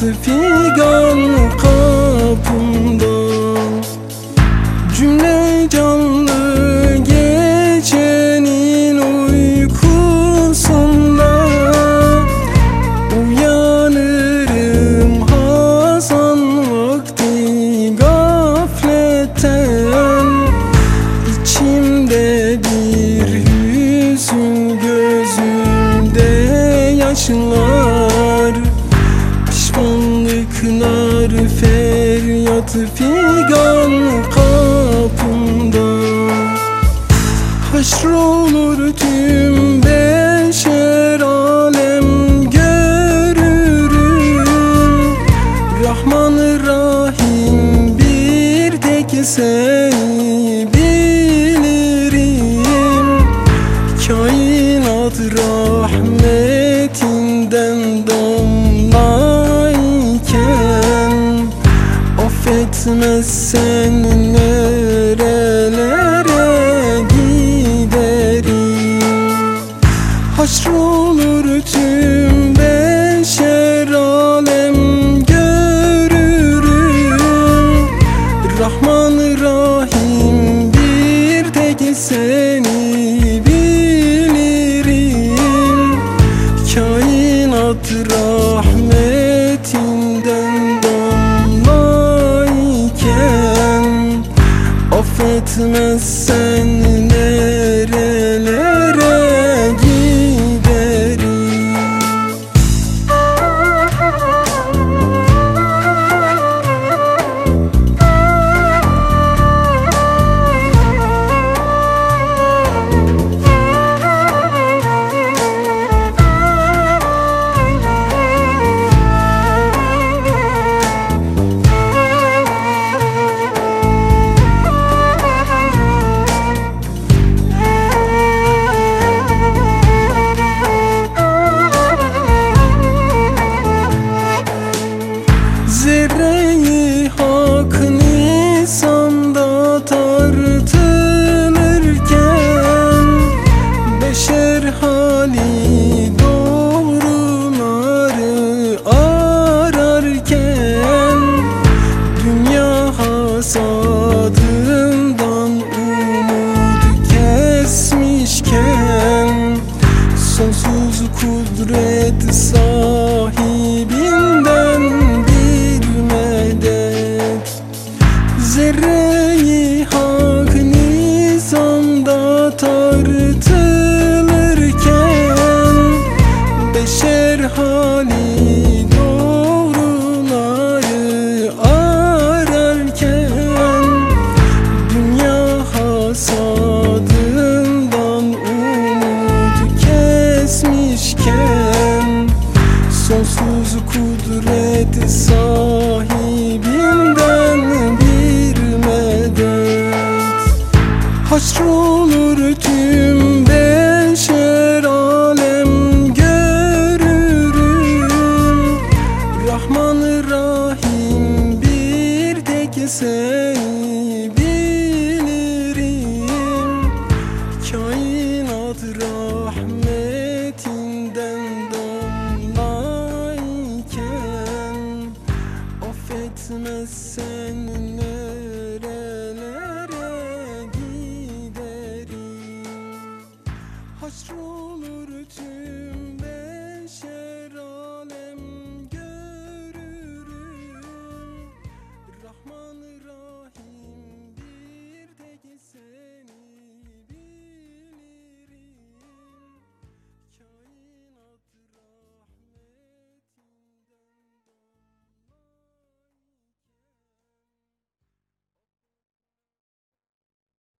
feryatı figan kapımda Cümle canlı gecenin uykusunda Uyanırım hazan vakti gafletten İçimde bir hüzün gözümde yaşlar Pişmanlıklar feryatı figan kapımda. Haşrolur tüm beşer Affetmezsen nerelere kesmişken Sonsuz kudret sahibinden bir medet Haşrolur tüm etmezsen öyle